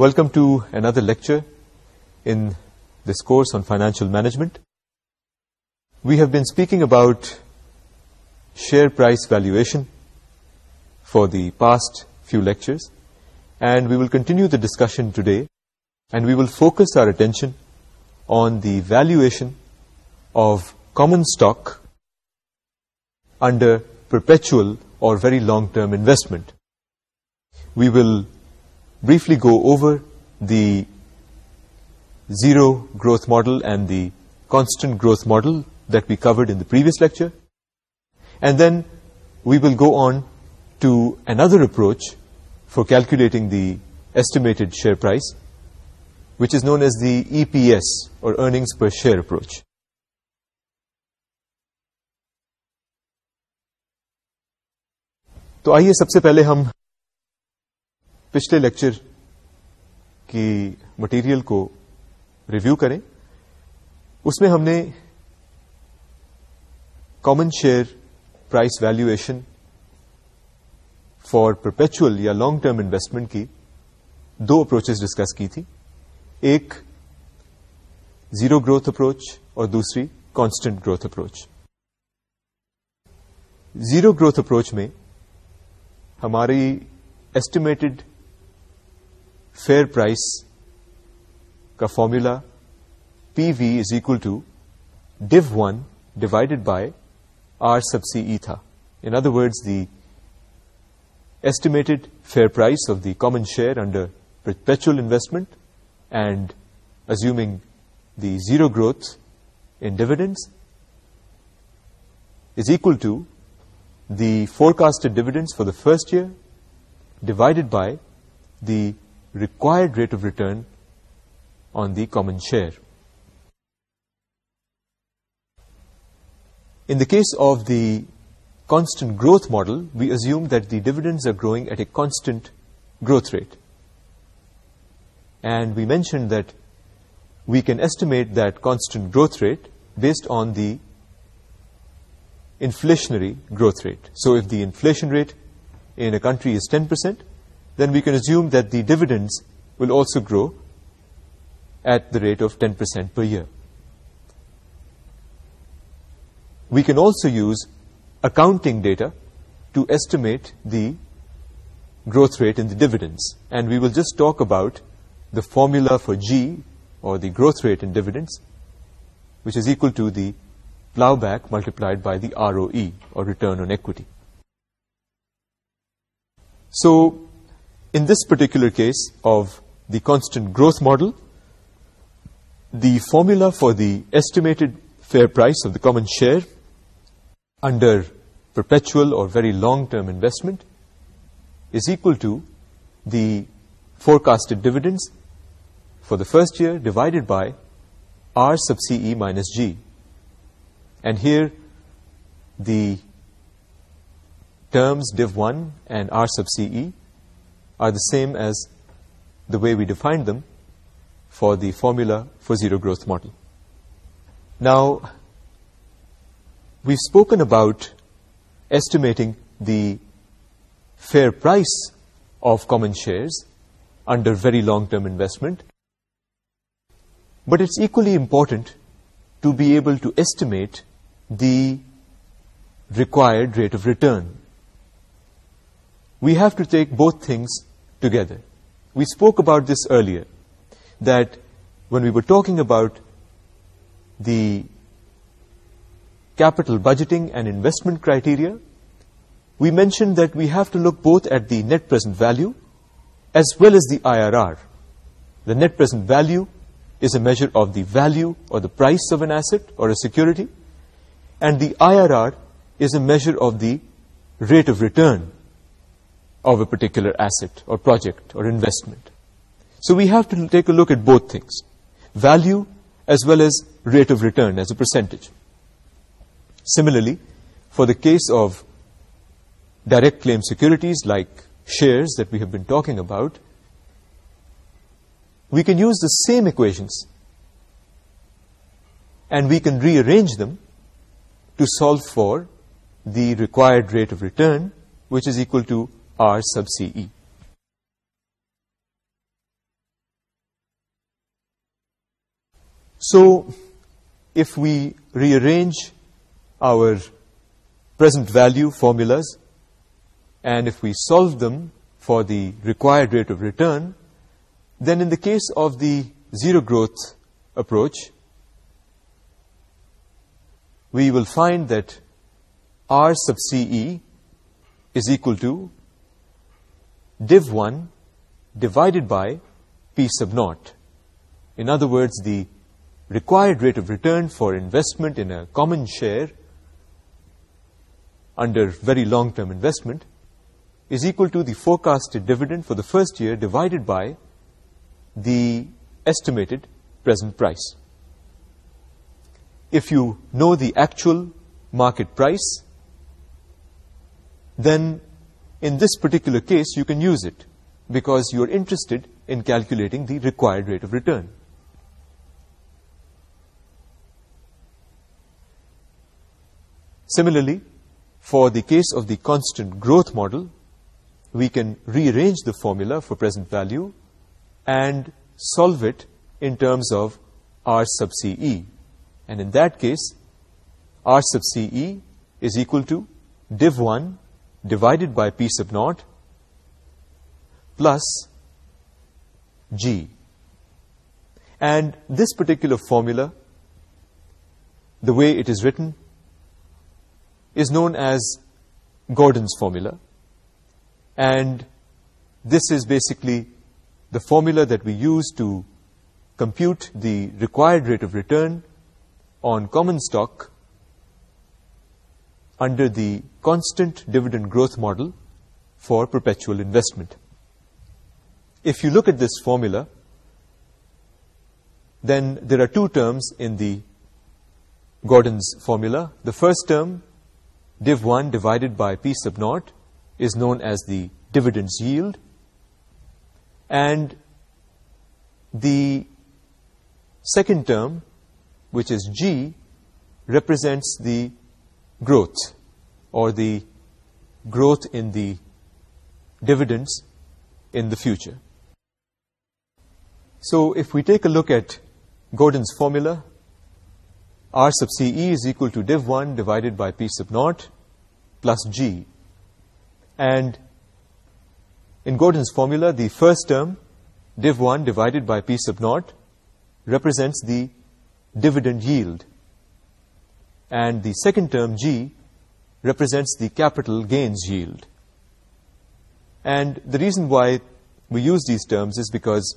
Welcome to another lecture in this course on financial management we have been speaking about share price valuation for the past few lectures and we will continue the discussion today and we will focus our attention on the valuation of common stock under perpetual or very long term investment we will briefly go over the zero growth model and the constant growth model that we covered in the previous lecture. And then we will go on to another approach for calculating the estimated share price, which is known as the EPS, or earnings per share approach. تو آئیے سب سے پہلے ہم پچھلے lecture کی material کو review کریں۔ اس میں ہم نے common share price valuation for perpetual یا لانگ ٹرم انویسٹمنٹ کی دو اپروچز ڈسکس کی تھی۔ ایک زیرو گروتھ اپروچ اور دوسری constant growth approach zero growth approach میں ہماری ایسٹیمیٹڈ فیئر پرائس کا formula P V is equal to D one divided by r sub c e تھا in other words the estimated fair price of the common share under perpetual investment and assuming the zero growth in dividends is equal to the forecast dividends for the first year divided by the required rate of return on the common share. In the case of the constant growth model, we assume that the dividends are growing at a constant growth rate. And we mentioned that we can estimate that constant growth rate based on the inflationary growth rate. So if the inflation rate in a country is ten percent then we can assume that the dividends will also grow at the rate of 10% per year. We can also use accounting data to estimate the growth rate in the dividends. And we will just talk about the formula for G, or the growth rate in dividends, which is equal to the plowback multiplied by the ROE, or return on equity. So, in this particular case of the constant growth model, the formula for the estimated fair price of the common share under perpetual or very long-term investment is equal to the forecasted dividends for the first year divided by R sub CE minus G. And here the terms div 1 and R sub CE are the same as the way we defined them for the formula for zero growth model. Now, we've spoken about estimating the fair price of common shares under very long-term investment, but it's equally important to be able to estimate the required rate of return. We have to take both things together. We spoke about this earlier, that when we were talking about the capital budgeting and investment criteria, we mentioned that we have to look both at the net present value as well as the IRR. The net present value is a measure of the value or the price of an asset or a security, and the IRR is a measure of the rate of return, of a particular asset or project or investment. So we have to take a look at both things, value as well as rate of return as a percentage. Similarly, for the case of direct claim securities like shares that we have been talking about, we can use the same equations and we can rearrange them to solve for the required rate of return, which is equal to r sub c e so if we re arrange our present value formulas and if we solve them for the required rate of return then in the case of the zero growth approach we will find that r sub c e is equal to div 1 divided by p sub naught. In other words, the required rate of return for investment in a common share under very long-term investment is equal to the forecasted dividend for the first year divided by the estimated present price. If you know the actual market price, then in this particular case you can use it because you are interested in calculating the required rate of return. Similarly, for the case of the constant growth model, we can rearrange the formula for present value and solve it in terms of R sub CE. And in that case, R sub CE is equal to div one divided by p sub naught plus g. And this particular formula, the way it is written, is known as Gordon's formula. And this is basically the formula that we use to compute the required rate of return on common stock under the constant dividend growth model for perpetual investment. If you look at this formula, then there are two terms in the Gordon's formula. The first term, div 1 divided by p sub naught, is known as the dividend yield. And the second term, which is g, represents the growth or the growth in the dividends in the future. So if we take a look at Gordon's formula, R sub CE is equal to div 1 divided by P sub naught plus G. And in Gordon's formula, the first term, div 1 divided by P sub naught, represents the dividend yield and the second term G represents the capital gains yield. And the reason why we use these terms is because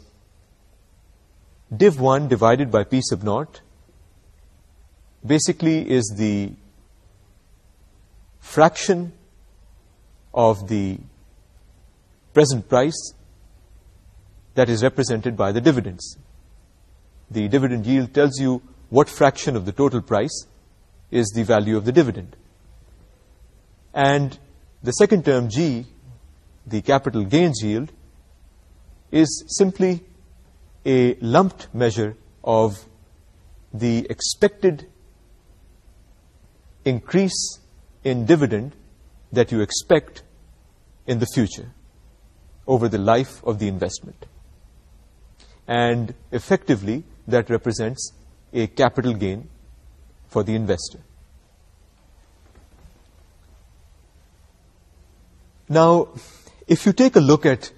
div 1 divided by P sub naught basically is the fraction of the present price that is represented by the dividends. The dividend yield tells you what fraction of the total price is the value of the dividend. And the second term, G, the capital gains yield, is simply a lumped measure of the expected increase in dividend that you expect in the future over the life of the investment. And effectively, that represents a capital gain for the investor. Now, if you take a look at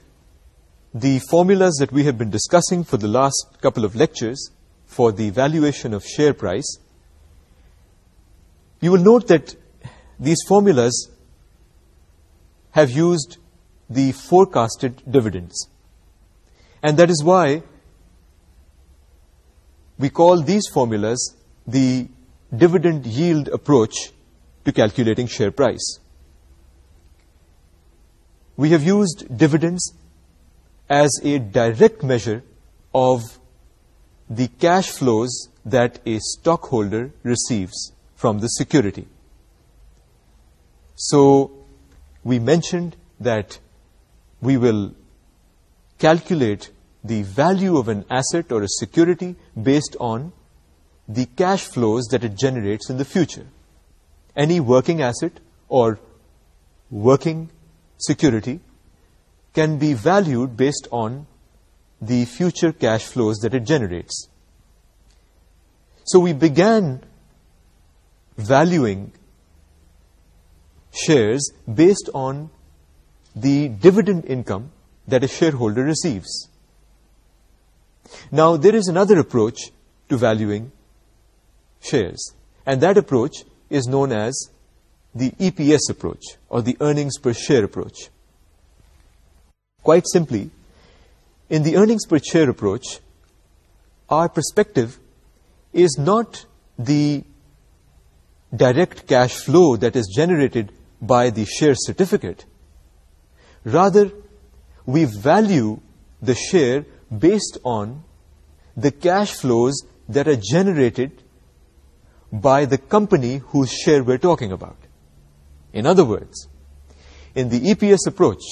the formulas that we have been discussing for the last couple of lectures for the valuation of share price, you will note that these formulas have used the forecasted dividends. And that is why we call these formulas the dividend yield approach to calculating share price. We have used dividends as a direct measure of the cash flows that a stockholder receives from the security. So we mentioned that we will calculate the value of an asset or a security based on the cash flows that it generates in the future. Any working asset or working security can be valued based on the future cash flows that it generates. So we began valuing shares based on the dividend income that a shareholder receives. Now, there is another approach to valuing shares. And that approach is known as the EPS approach or the earnings per share approach. Quite simply, in the earnings per share approach, our perspective is not the direct cash flow that is generated by the share certificate. Rather, we value the share based on the cash flows that are generated by the company whose share we're talking about. In other words, in the EPS approach,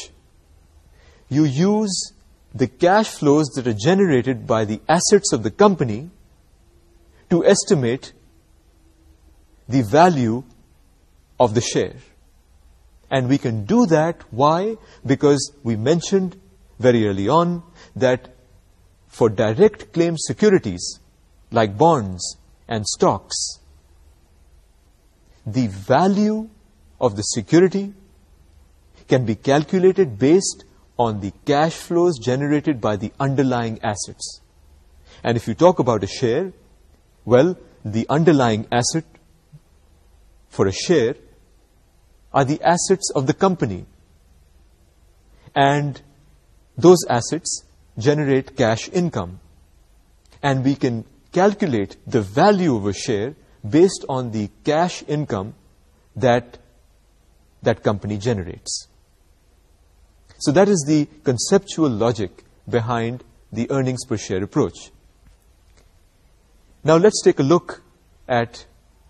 you use the cash flows that are generated by the assets of the company to estimate the value of the share. And we can do that, why? Because we mentioned very early on that for direct claim securities like bonds and stocks, the value of the security can be calculated based on the cash flows generated by the underlying assets. And if you talk about a share, well, the underlying asset for a share are the assets of the company. And those assets generate cash income. And we can calculate the value of a share based on the cash income that that company generates. So that is the conceptual logic behind the earnings per share approach. Now let's take a look at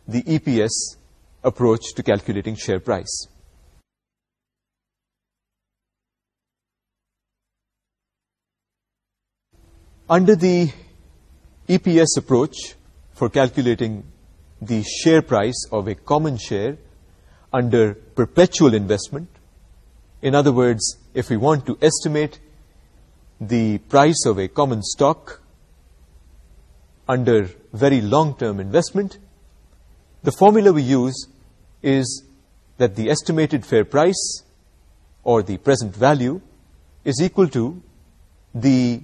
the EPS approach to calculating share price. Under the EPS approach for calculating the share price of a common share under perpetual investment. In other words, if we want to estimate the price of a common stock under very long-term investment, the formula we use is that the estimated fair price or the present value is equal to the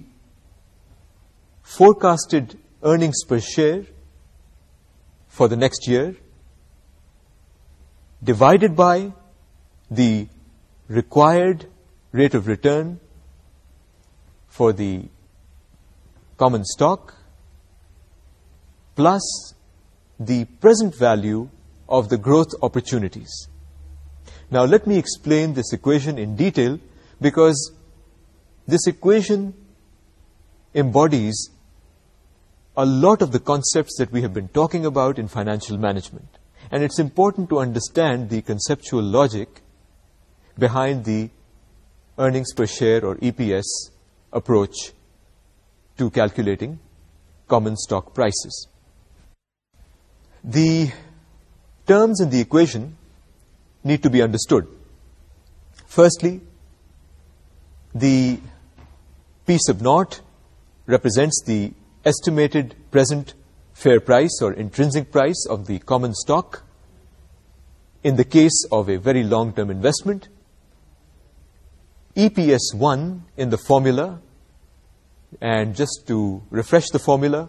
forecasted earnings per share for the next year divided by the required rate of return for the common stock plus the present value of the growth opportunities. Now let me explain this equation in detail because this equation embodies a lot of the concepts that we have been talking about in financial management. And it's important to understand the conceptual logic behind the earnings per share or EPS approach to calculating common stock prices. The terms in the equation need to be understood. Firstly, the P sub naught represents the estimated present fair price or intrinsic price of the common stock in the case of a very long-term investment. EPS 1 in the formula, and just to refresh the formula,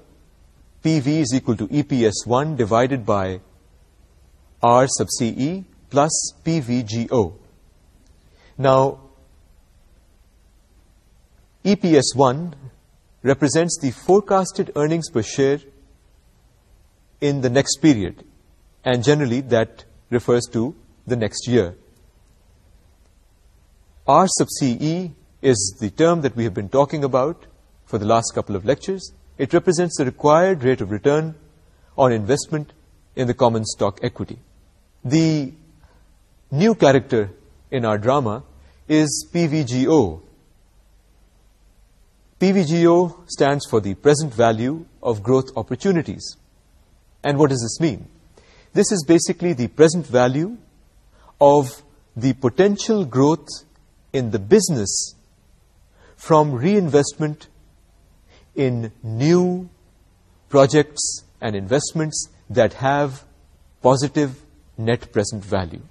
PV is equal to EPS 1 divided by R sub CE plus PVGO. Now, EPS one represents the forecasted earnings per share in the next period and generally that refers to the next year. R sub CE is the term that we have been talking about for the last couple of lectures. It represents the required rate of return on investment in the common stock equity. The new character in our drama is PVGO, PVGO stands for the present value of growth opportunities. And what does this mean? This is basically the present value of the potential growth in the business from reinvestment in new projects and investments that have positive net present value.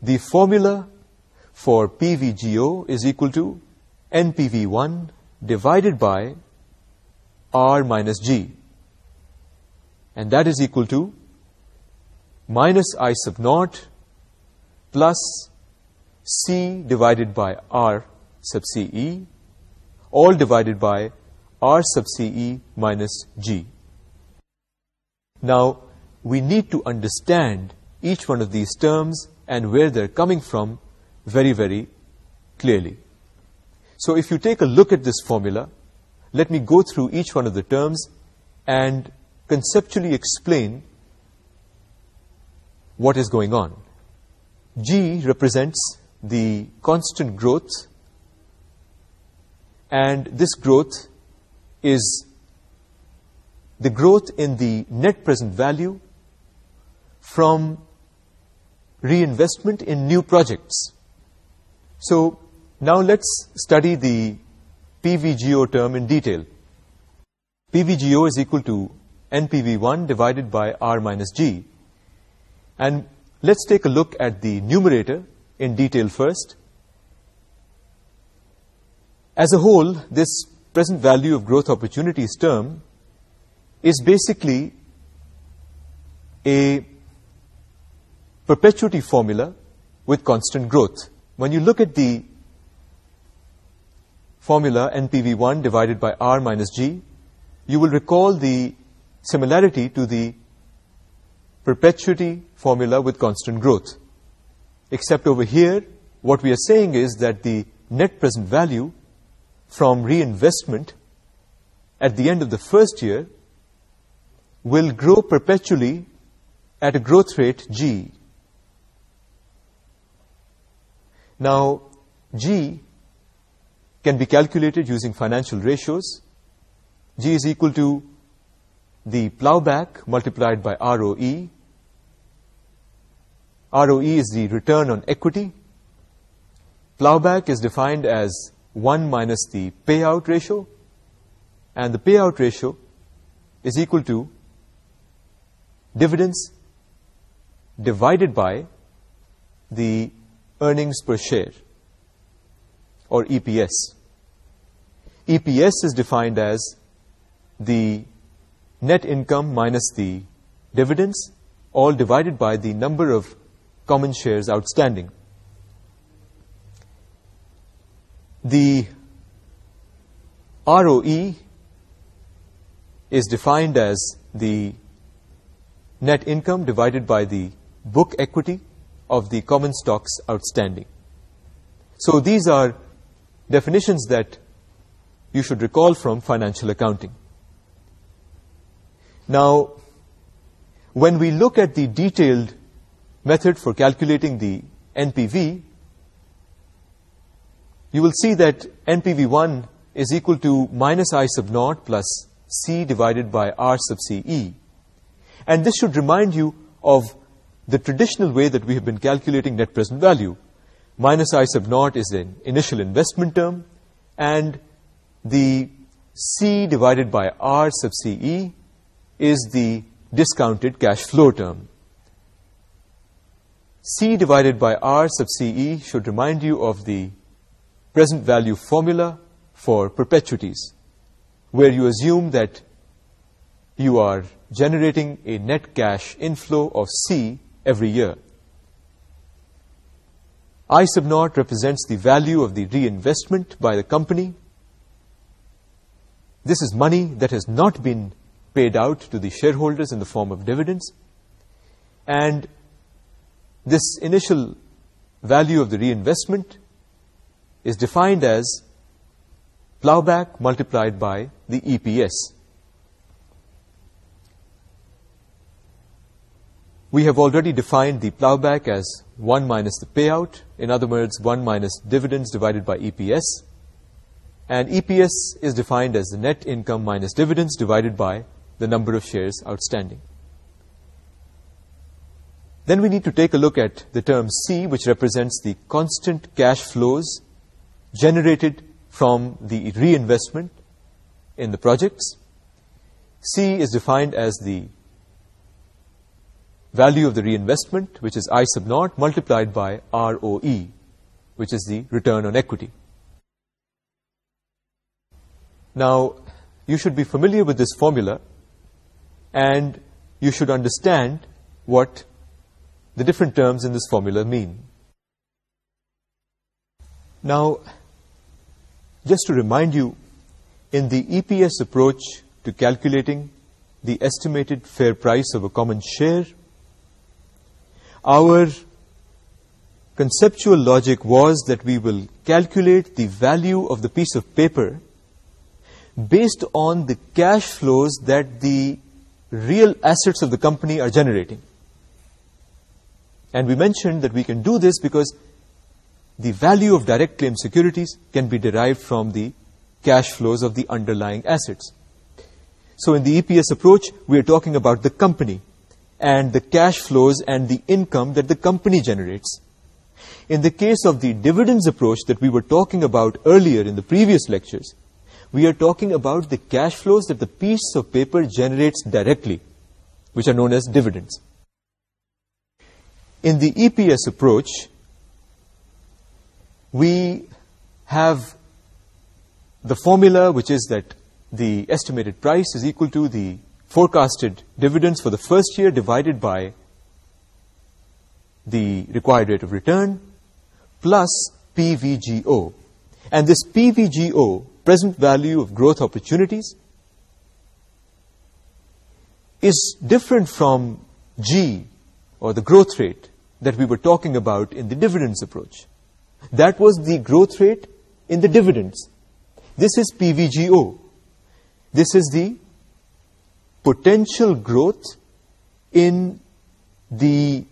The formula for PVGO is equal to NPV1 divided by R minus G. And that is equal to minus I sub naught plus C divided by R sub CE, all divided by R sub CE minus G. Now, we need to understand each one of these terms and where they're coming from very, very clearly. So if you take a look at this formula, let me go through each one of the terms and conceptually explain what is going on. G represents the constant growth and this growth is the growth in the net present value from reinvestment in new projects. So now let's study the PVGO term in detail. PVGO is equal to NPV1 divided by R minus G. And let's take a look at the numerator in detail first. As a whole, this present value of growth opportunities term is basically a perpetuity formula with constant growth. When you look at the formula NPV1 divided by R minus G, you will recall the similarity to the perpetuity formula with constant growth. Except over here, what we are saying is that the net present value from reinvestment at the end of the first year will grow perpetually at a growth rate G. Now, G can be calculated using financial ratios. G is equal to the plowback multiplied by ROE. ROE is the return on equity. Plowback is defined as 1 minus the payout ratio. And the payout ratio is equal to dividends divided by the earnings per share or EPS. EPS is defined as the net income minus the dividends all divided by the number of common shares outstanding. The ROE is defined as the net income divided by the book equity of the common stocks outstanding. So these are definitions that you should recall from financial accounting. Now, when we look at the detailed method for calculating the NPV, you will see that NPV1 is equal to minus I sub naught plus C divided by R sub CE. And this should remind you of the traditional way that we have been calculating net present value. Minus I sub naught is an initial investment term, and the C divided by R sub CE is the discounted cash flow term. C divided by R sub CE should remind you of the present value formula for perpetuities, where you assume that you are generating a net cash inflow of C every year. I sub naught represents the value of the reinvestment by the company this is money that has not been paid out to the shareholders in the form of dividends and this initial value of the reinvestment is defined as plowback multiplied by the EPS. We have already defined the plowback as 1 minus the payout, in other words, 1 minus dividends divided by EPS and EPS is defined as the net income minus dividends divided by the number of shares outstanding. Then we need to take a look at the term C, which represents the constant cash flows generated from the reinvestment in the projects. C is defined as the value of the reinvestment, which is I sub naught, multiplied by ROE, which is the return on equity. Now, you should be familiar with this formula and you should understand what the different terms in this formula mean. Now, just to remind you, in the EPS approach to calculating the estimated fair price of a common share, our conceptual logic was that we will calculate the value of the piece of paper based on the cash flows that the real assets of the company are generating. And we mentioned that we can do this because the value of direct claim securities can be derived from the cash flows of the underlying assets. So in the EPS approach, we are talking about the company and the cash flows and the income that the company generates. In the case of the dividends approach that we were talking about earlier in the previous lectures, we are talking about the cash flows that the piece of paper generates directly, which are known as dividends. In the EPS approach, we have the formula, which is that the estimated price is equal to the forecasted dividends for the first year divided by the required rate of return plus PVGO. And this PVGO present value of growth opportunities is different from G or the growth rate that we were talking about in the dividends approach. That was the growth rate in the dividends. This is PVGO. This is the potential growth in the,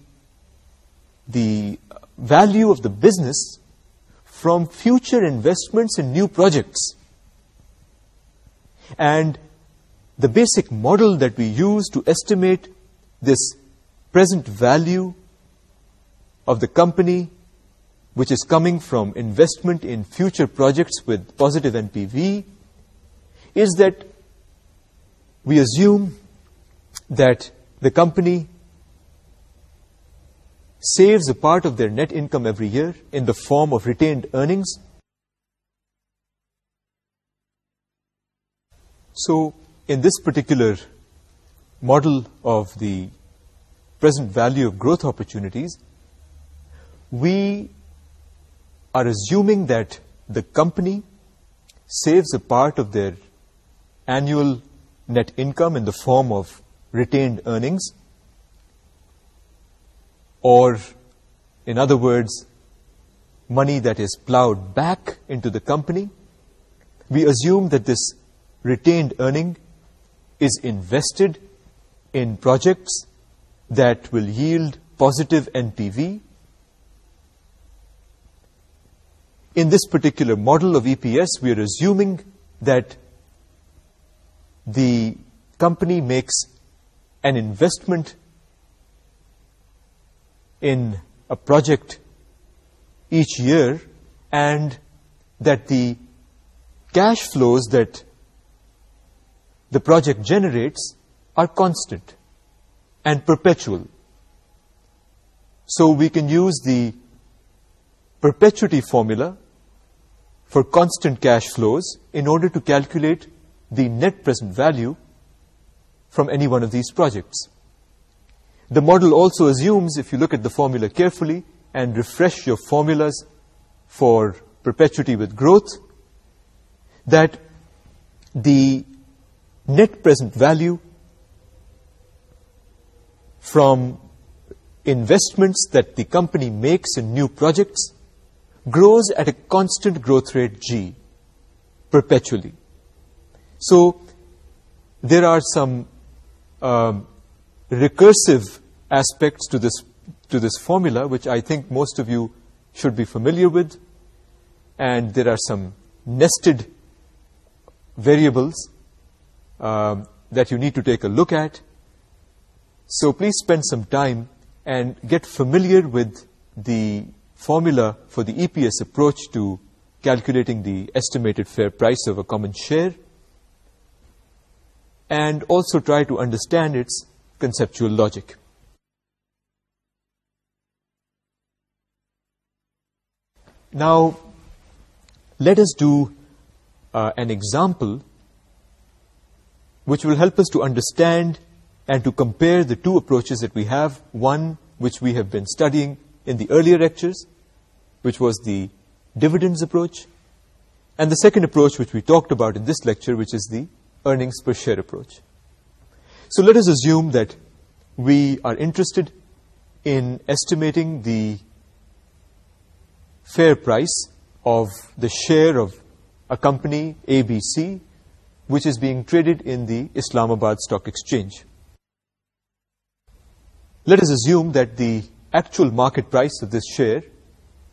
the value of the business from future investments in new projects and the basic model that we use to estimate this present value of the company which is coming from investment in future projects with positive NPV is that we assume that the company saves a part of their net income every year in the form of retained earnings So in this particular model of the present value of growth opportunities, we are assuming that the company saves a part of their annual net income in the form of retained earnings or in other words money that is plowed back into the company. We assume that this retained earning is invested in projects that will yield positive NPV. In this particular model of EPS, we are assuming that the company makes an investment in a project each year and that the cash flows that the project generates are constant and perpetual. So we can use the perpetuity formula for constant cash flows in order to calculate the net present value from any one of these projects. The model also assumes, if you look at the formula carefully and refresh your formulas for perpetuity with growth, that the net present value from investments that the company makes in new projects grows at a constant growth rate G perpetually. So there are some um, recursive aspects to this to this formula which I think most of you should be familiar with and there are some nested variables um, that you need to take a look at. So please spend some time and get familiar with the formula for the EPS approach to calculating the estimated fair price of a common share and also try to understand its conceptual logic. Now, let us do uh, an example which will help us to understand and to compare the two approaches that we have, one which we have been studying in the earlier lectures, which was the dividends approach, and the second approach which we talked about in this lecture, which is the earnings per share approach. So let us assume that we are interested in estimating the fair price of the share of a company ABC which is being traded in the Islamabad Stock Exchange. Let us assume that the actual market price of this share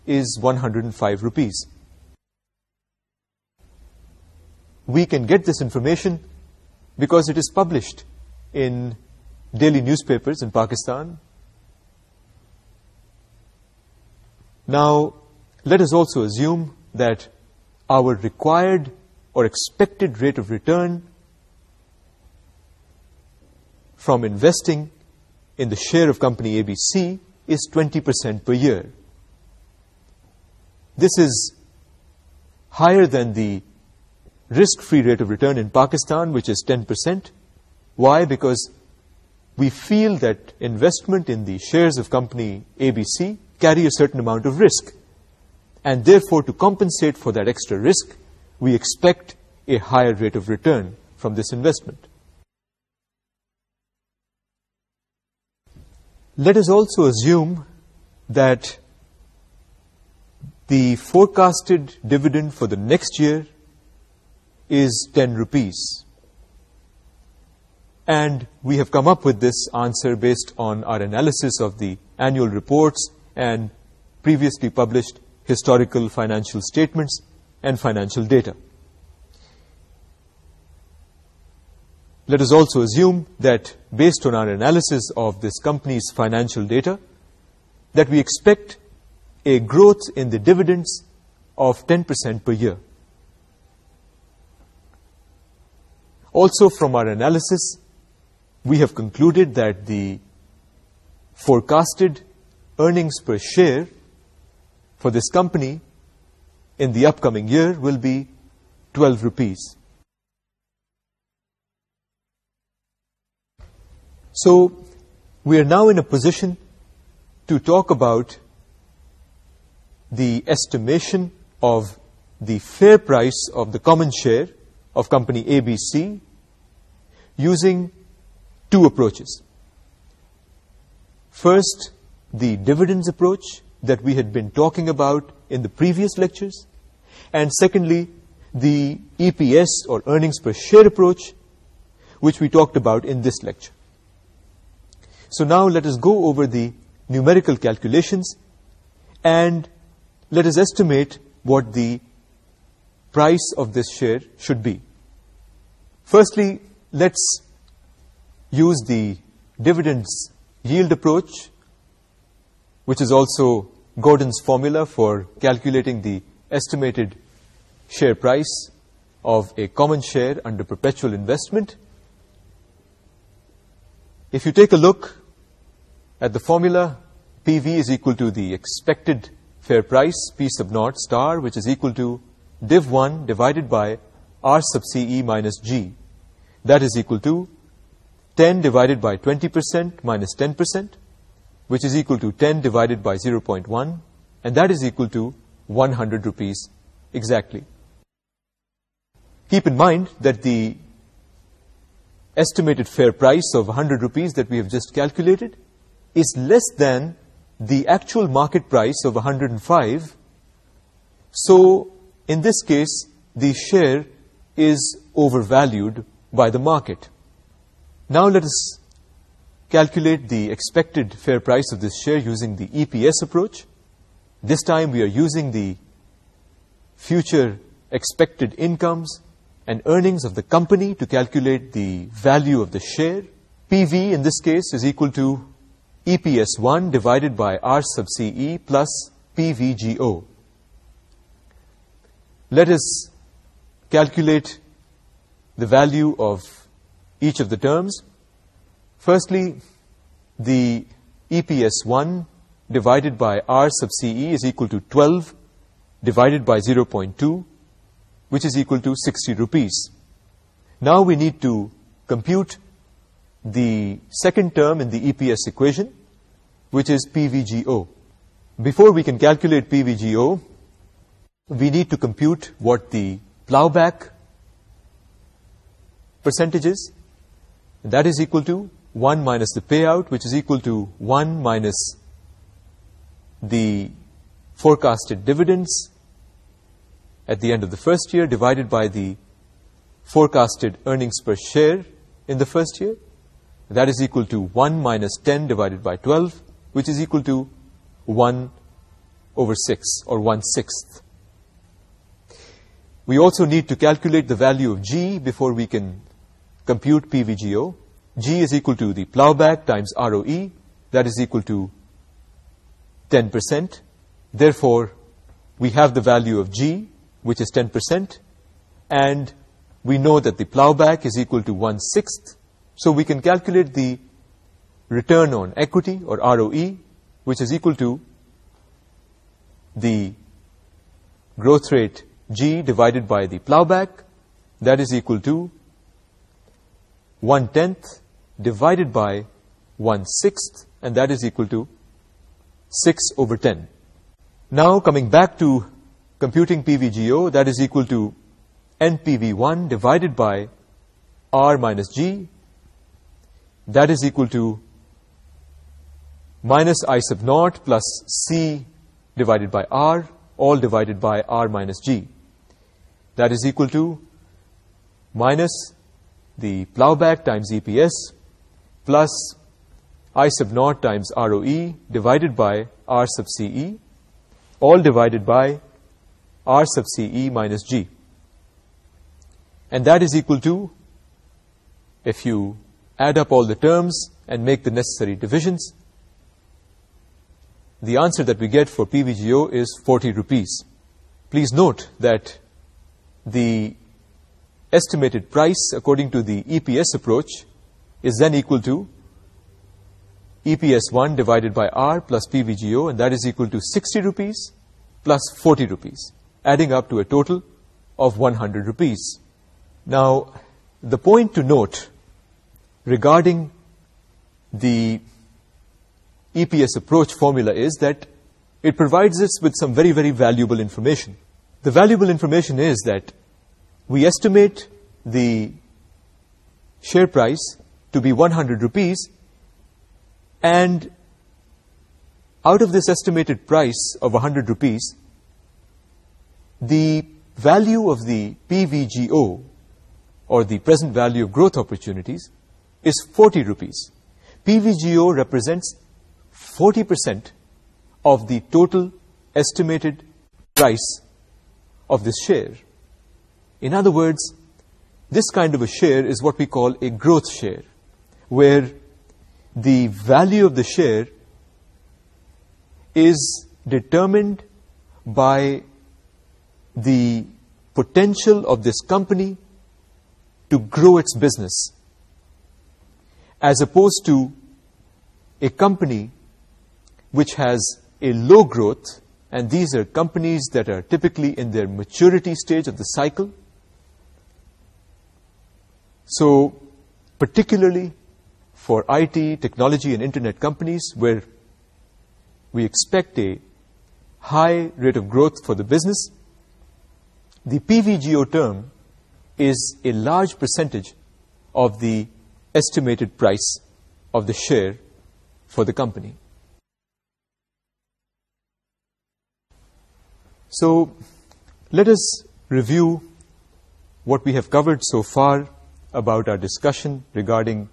is 105 rupees. We can get this information because it is published in daily newspapers in Pakistan. Now, let us also assume that our required or expected rate of return from investing in the share of company ABC is twenty percent per year. This is higher than the risk free rate of return in Pakistan which is 10% why? Because we feel that investment in the shares of company ABC carry a certain amount of risk. And therefore to compensate for that extra risk we expect a higher rate of return from this investment. Let us also assume that the forecasted dividend for the next year is 10 rupees. And we have come up with this answer based on our analysis of the annual reports and previously published historical financial statements and financial data let us also assume that based on our analysis of this company's financial data that we expect a growth in the dividends of ten percent per year also from our analysis we have concluded that the forecasted earnings per share for this company in the upcoming year will be 12 rupees. So, we are now in a position to talk about the estimation of the fair price of the common share of company ABC using two approaches. First, the dividends approach that we had been talking about in the previous lectures. And secondly, the EPS or earnings per share approach, which we talked about in this lecture. So now let us go over the numerical calculations and let us estimate what the price of this share should be. Firstly, let's use the dividends yield approach, which is also Gordon's formula for calculating the estimated share price of a common share under perpetual investment. If you take a look at the formula, PV is equal to the expected fair price, P sub naught star, which is equal to div 1 divided by R sub CE minus G. That is equal to 10 divided by 20% minus 10% which is equal to 10 divided by 0.1 and that is equal to 100 rupees exactly. Keep in mind that the estimated fair price of 100 rupees that we have just calculated is less than the actual market price of 105. So in this case, the share is overvalued by the market. Now let us calculate the expected fair price of this share using the EPS approach. This time we are using the future expected incomes and earnings of the company to calculate the value of the share. PV in this case is equal to EPS1 divided by R sub CE plus PVGO. Let us calculate the value of each of the terms. Firstly, the EPS 1 divided by R sub CE is equal to 12 divided by 0.2, which is equal to 60 rupees. Now we need to compute the second term in the EPS equation, which is PVGO. Before we can calculate PVGO, we need to compute what the plowback percentages that is equal to 1 minus the payout which is equal to 1 minus the forecasted dividends at the end of the first year divided by the forecasted earnings per share in the first year. That is equal to 1 minus 10 divided by 12 which is equal to 1 over 6 or 1 sixth. We also need to calculate the value of G before we can compute PVGO G is equal to the plowback times ROE, that is equal to 10%. Therefore, we have the value of G, which is 10%, and we know that the plowback is equal to 1-sixth, so we can calculate the return on equity, or ROE, which is equal to the growth rate G divided by the plowback, that is equal to 1-tenth, divided by 1 sixth and that is equal to 6 over 10. Now coming back to computing PVGO, that is equal to NPV1 divided by R minus G. That is equal to minus I sub naught plus C divided by R, all divided by R minus G. That is equal to minus the plowback times EPS plus I sub naught times ROE divided by R sub CE all divided by R sub CE minus G. And that is equal to, if you add up all the terms and make the necessary divisions, the answer that we get for PVGO is 40 rupees. Please note that the estimated price according to the EPS approach is then equal to EPS 1 divided by R plus PVGO and that is equal to 60 rupees plus 40 rupees adding up to a total of 100 rupees. Now the point to note regarding the EPS approach formula is that it provides us with some very very valuable information. The valuable information is that we estimate the share price to be 100 rupees and out of this estimated price of 100 rupees the value of the PVGO or the present value of growth opportunities is 40 rupees. PVGO represents 40% of the total estimated price of this share. In other words, this kind of a share is what we call a growth share where the value of the share is determined by the potential of this company to grow its business as opposed to a company which has a low growth and these are companies that are typically in their maturity stage of the cycle. So particularly for IT, technology and internet companies where we expect a high rate of growth for the business. The PVGO term is a large percentage of the estimated price of the share for the company. So let us review what we have covered so far about our discussion regarding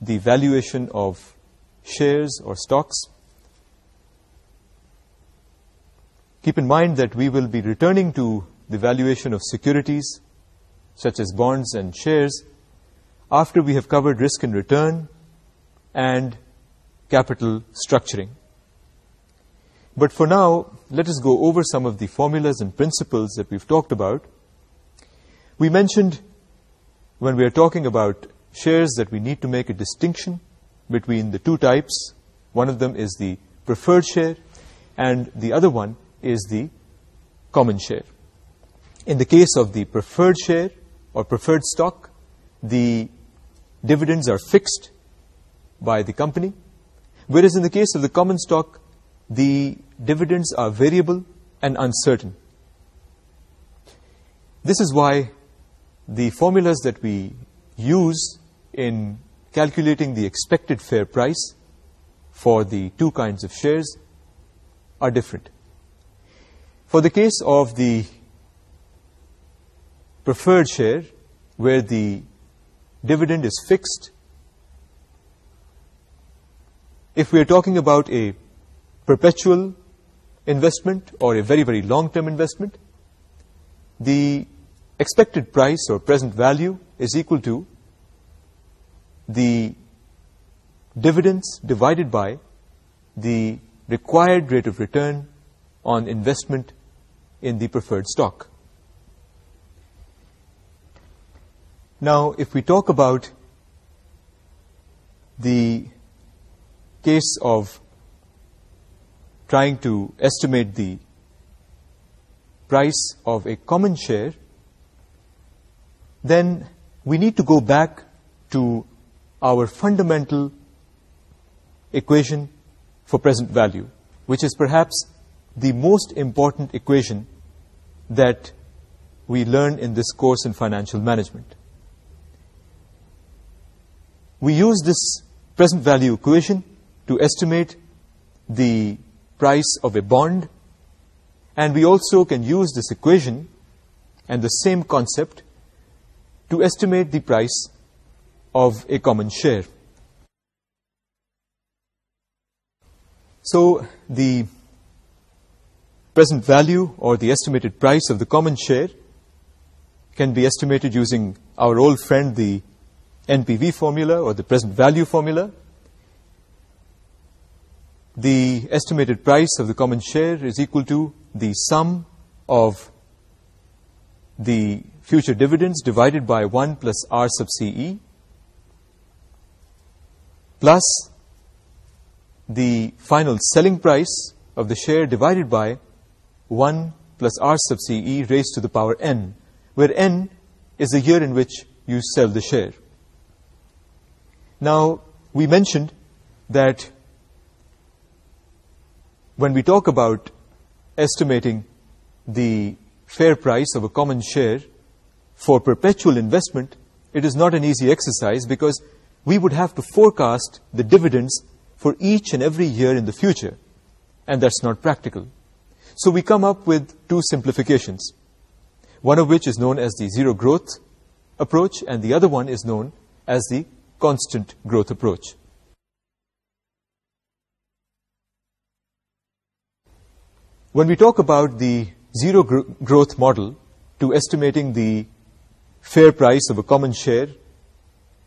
the valuation of shares or stocks. Keep in mind that we will be returning to the valuation of securities, such as bonds and shares, after we have covered risk and return and capital structuring. But for now, let us go over some of the formulas and principles that we've talked about. We mentioned when we are talking about shares that we need to make a distinction between the two types. One of them is the preferred share and the other one is the common share. In the case of the preferred share or preferred stock, the dividends are fixed by the company. Whereas in the case of the common stock, the dividends are variable and uncertain. This is why the formulas that we use in calculating the expected fair price for the two kinds of shares are different. For the case of the preferred share, where the dividend is fixed, if we are talking about a perpetual investment or a very, very long-term investment, the expected price or present value is equal to the dividends divided by the required rate of return on investment in the preferred stock. Now, if we talk about the case of trying to estimate the price of a common share, then we need to go back to our fundamental equation for present value, which is perhaps the most important equation that we learn in this course in financial management. We use this present value equation to estimate the price of a bond, and we also can use this equation and the same concept to estimate the price of a common share. So the present value or the estimated price of the common share can be estimated using our old friend the NPV formula or the present value formula. The estimated price of the common share is equal to the sum of the future dividends divided by 1 plus R sub CE plus the final selling price of the share divided by 1 plus R sub C E raised to the power N, where N is the year in which you sell the share. Now, we mentioned that when we talk about estimating the fair price of a common share for perpetual investment, it is not an easy exercise because we would have to forecast the dividends for each and every year in the future, and that's not practical. So we come up with two simplifications, one of which is known as the zero growth approach, and the other one is known as the constant growth approach. When we talk about the zero-growth model to estimating the fair price of a common share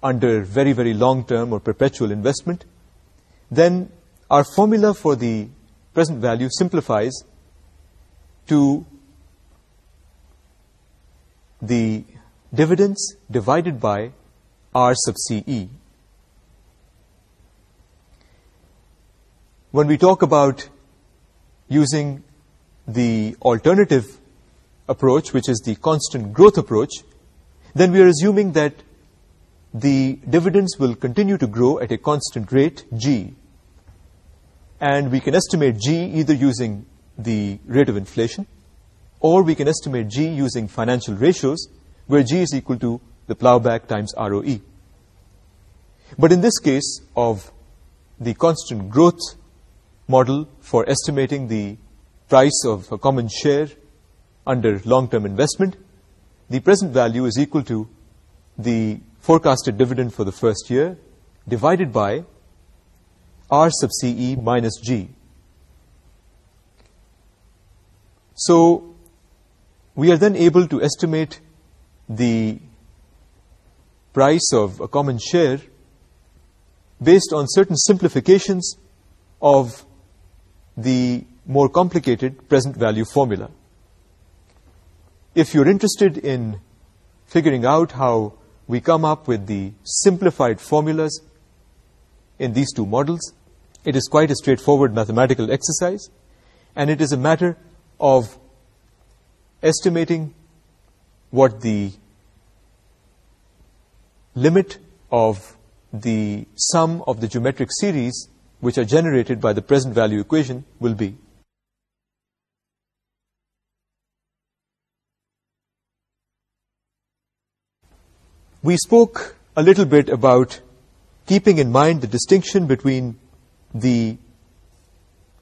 under very, very long-term or perpetual investment, then our formula for the present value simplifies to the dividends divided by R sub CE. When we talk about using the alternative approach, which is the constant growth approach, then we are assuming that the dividends will continue to grow at a constant rate, G. And we can estimate G either using the rate of inflation or we can estimate G using financial ratios where G is equal to the plowback times ROE. But in this case of the constant growth model for estimating the price of a common share under long-term investment, the present value is equal to the forecasted dividend for the first year divided by R sub CE minus G. So we are then able to estimate the price of a common share based on certain simplifications of the more complicated present value formula. If you're interested in figuring out how we come up with the simplified formulas in these two models. It is quite a straightforward mathematical exercise, and it is a matter of estimating what the limit of the sum of the geometric series which are generated by the present value equation will be. we spoke a little bit about keeping in mind the distinction between the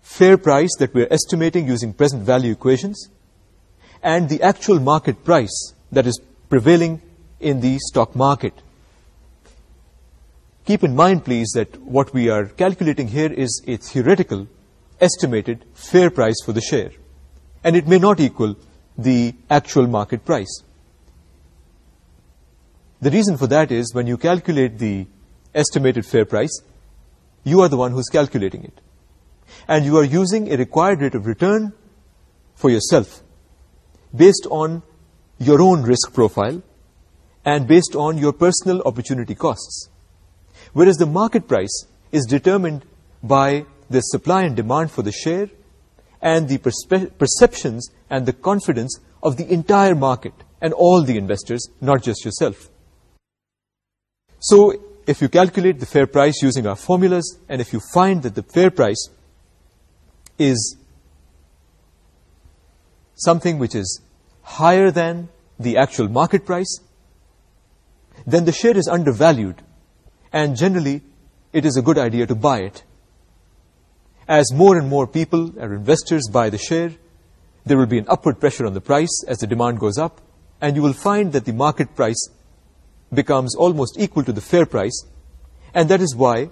fair price that we're estimating using present value equations and the actual market price that is prevailing in the stock market. Keep in mind, please, that what we are calculating here is a theoretical estimated fair price for the share, and it may not equal the actual market price. The reason for that is when you calculate the estimated fair price, you are the one who's calculating it. And you are using a required rate of return for yourself based on your own risk profile and based on your personal opportunity costs. Whereas the market price is determined by the supply and demand for the share and the perceptions and the confidence of the entire market and all the investors, not just yourself. So if you calculate the fair price using our formulas and if you find that the fair price is something which is higher than the actual market price, then the share is undervalued and generally it is a good idea to buy it. As more and more people or investors buy the share, there will be an upward pressure on the price as the demand goes up and you will find that the market price becomes almost equal to the fair price and that is why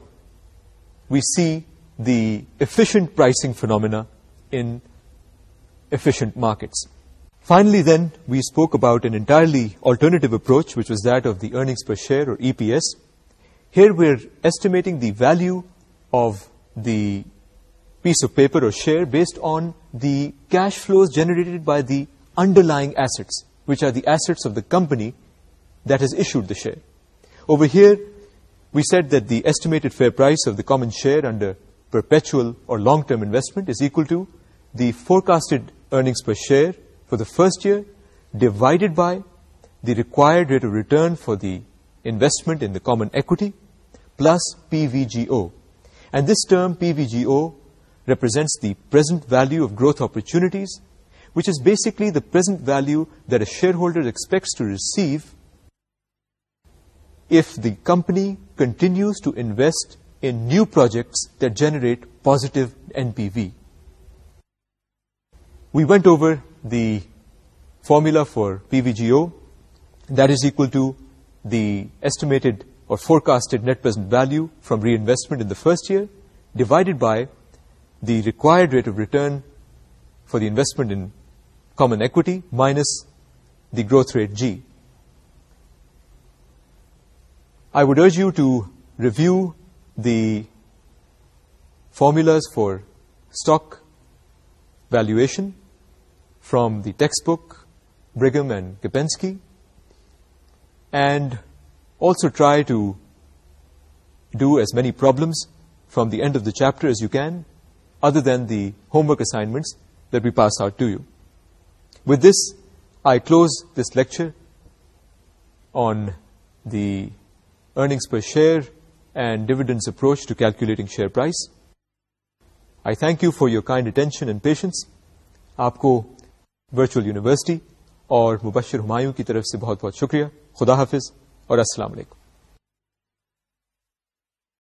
we see the efficient pricing phenomena in efficient markets. Finally then, we spoke about an entirely alternative approach, which was that of the earnings per share or EPS. Here we're estimating the value of the piece of paper or share based on the cash flows generated by the underlying assets, which are the assets of the company that has issued the share. Over here, we said that the estimated fair price of the common share under perpetual or long-term investment is equal to the forecasted earnings per share for the first year divided by the required rate of return for the investment in the common equity plus PVGO. And this term, PVGO, represents the present value of growth opportunities, which is basically the present value that a shareholder expects to receive if the company continues to invest in new projects that generate positive NPV. We went over the formula for PVGO. That is equal to the estimated or forecasted net present value from reinvestment in the first year divided by the required rate of return for the investment in common equity minus the growth rate G. I would urge you to review the formulas for stock valuation from the textbook Brigham and Gapenski and also try to do as many problems from the end of the chapter as you can other than the homework assignments that we pass out to you. With this, I close this lecture on the earnings per share and dividends approach to calculating share price. I thank you for your kind attention and patience. Aapko Virtual University aur Mubasher Humayun ki taraf se bahut bahut shukriya. Khuda hafiz aur assalamu alaikum.